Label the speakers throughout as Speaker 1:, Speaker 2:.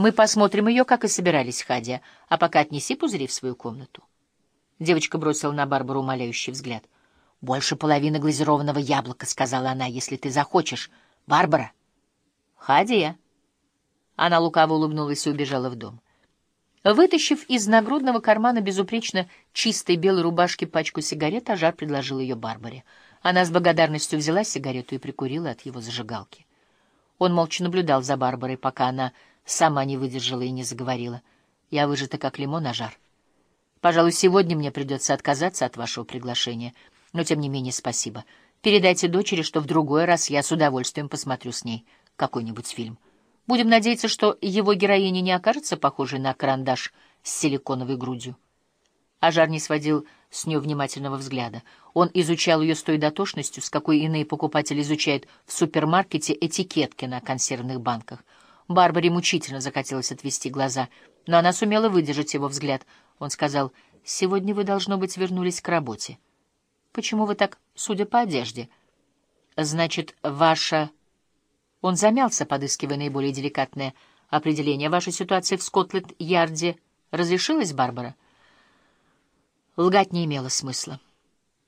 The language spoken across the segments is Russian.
Speaker 1: Мы посмотрим ее, как и собирались, Хадия, а пока отнеси пузыри в свою комнату. Девочка бросила на Барбару умоляющий взгляд. «Больше половины глазированного яблока», — сказала она, — «если ты захочешь. Барбара!» «Хадия!» Она лукаво улыбнулась и убежала в дом. Вытащив из нагрудного кармана безупречно чистой белой рубашки пачку сигарет, Ажар предложил ее Барбаре. Она с благодарностью взяла сигарету и прикурила от его зажигалки. Он молча наблюдал за Барбарой, пока она сама не выдержала и не заговорила. «Я выжата, как лимон, Ажар. Пожалуй, сегодня мне придется отказаться от вашего приглашения, но, тем не менее, спасибо. Передайте дочери, что в другой раз я с удовольствием посмотрю с ней какой-нибудь фильм». Будем надеяться, что его героиня не окажется похожей на карандаш с силиконовой грудью. Ажар не сводил с нее внимательного взгляда. Он изучал ее с той дотошностью, с какой иные покупатели изучают в супермаркете этикетки на консервных банках. Барбаре мучительно захотелось отвести глаза, но она сумела выдержать его взгляд. Он сказал, «Сегодня вы, должно быть, вернулись к работе. Почему вы так, судя по одежде? Значит, ваша...» Он замялся, подыскивая наиболее деликатное определение. «Ваша ситуация в Скотланд-Ярде разрешилась, Барбара?» Лгать не имело смысла.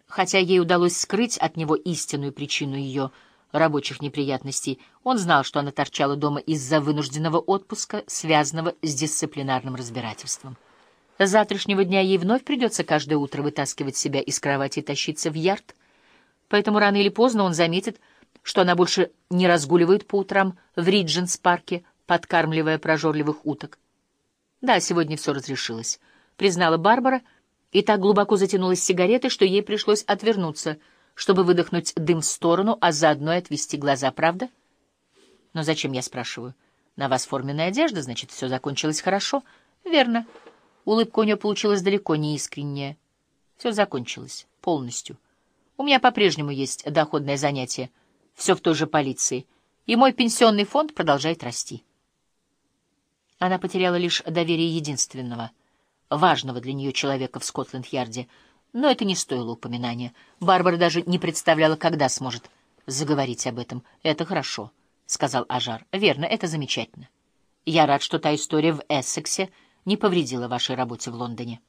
Speaker 1: Хотя ей удалось скрыть от него истинную причину ее рабочих неприятностей, он знал, что она торчала дома из-за вынужденного отпуска, связанного с дисциплинарным разбирательством. С завтрашнего дня ей вновь придется каждое утро вытаскивать себя из кровати и тащиться в ярд, поэтому рано или поздно он заметит, что она больше не разгуливает по утрам в Ридженс-парке, подкармливая прожорливых уток. Да, сегодня все разрешилось, признала Барбара, и так глубоко затянулась сигаретой, что ей пришлось отвернуться, чтобы выдохнуть дым в сторону, а заодно и отвести глаза, правда? Но зачем, я спрашиваю? На вас форменная одежда, значит, все закончилось хорошо? Верно. Улыбка у нее получилась далеко не искренняя. Все закончилось. Полностью. У меня по-прежнему есть доходное занятие — все в той же полиции, и мой пенсионный фонд продолжает расти. Она потеряла лишь доверие единственного, важного для нее человека в Скотланд-Ярде, но это не стоило упоминания. Барбара даже не представляла, когда сможет заговорить об этом. «Это хорошо», — сказал Ажар. «Верно, это замечательно. Я рад, что та история в Эссексе не повредила вашей работе в Лондоне».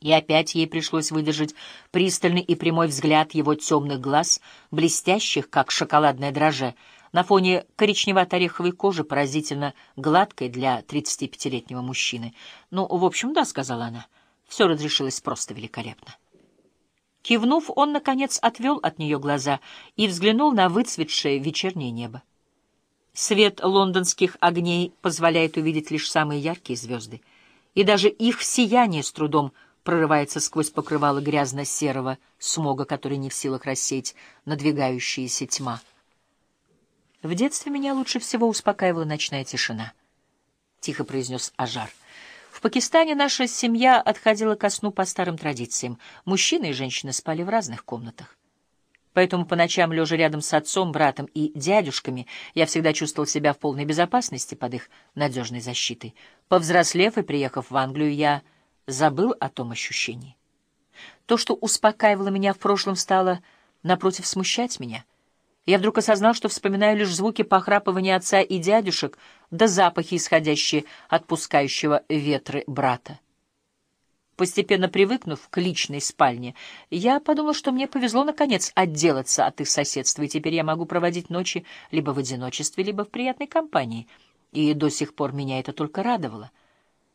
Speaker 1: И опять ей пришлось выдержать пристальный и прямой взгляд его темных глаз, блестящих, как шоколадное дрожже, на фоне коричневато-ореховой кожи, поразительно гладкой для 35-летнего мужчины. «Ну, в общем, да», — сказала она, — «все разрешилось просто великолепно». Кивнув, он, наконец, отвел от нее глаза и взглянул на выцветшее вечернее небо. Свет лондонских огней позволяет увидеть лишь самые яркие звезды, и даже их сияние с трудом — прорывается сквозь покрывало грязно-серого смога, который не в силах рассеять надвигающаяся тьма. В детстве меня лучше всего успокаивала ночная тишина, — тихо произнес Ажар. Пакистане наша семья отходила ко сну по старым традициям. Мужчины и женщины спали в разных комнатах. Поэтому по ночам, лежа рядом с отцом, братом и дядюшками, я всегда чувствовал себя в полной безопасности под их надежной защитой. Повзрослев и приехав в Англию, я забыл о том ощущении. То, что успокаивало меня в прошлом, стало, напротив, смущать меня. Я вдруг осознал, что вспоминаю лишь звуки похрапывания отца и дядюшек, да запахи, исходящие от пускающего ветры брата. Постепенно привыкнув к личной спальне, я подумал, что мне повезло, наконец, отделаться от их соседства, и теперь я могу проводить ночи либо в одиночестве, либо в приятной компании. И до сих пор меня это только радовало —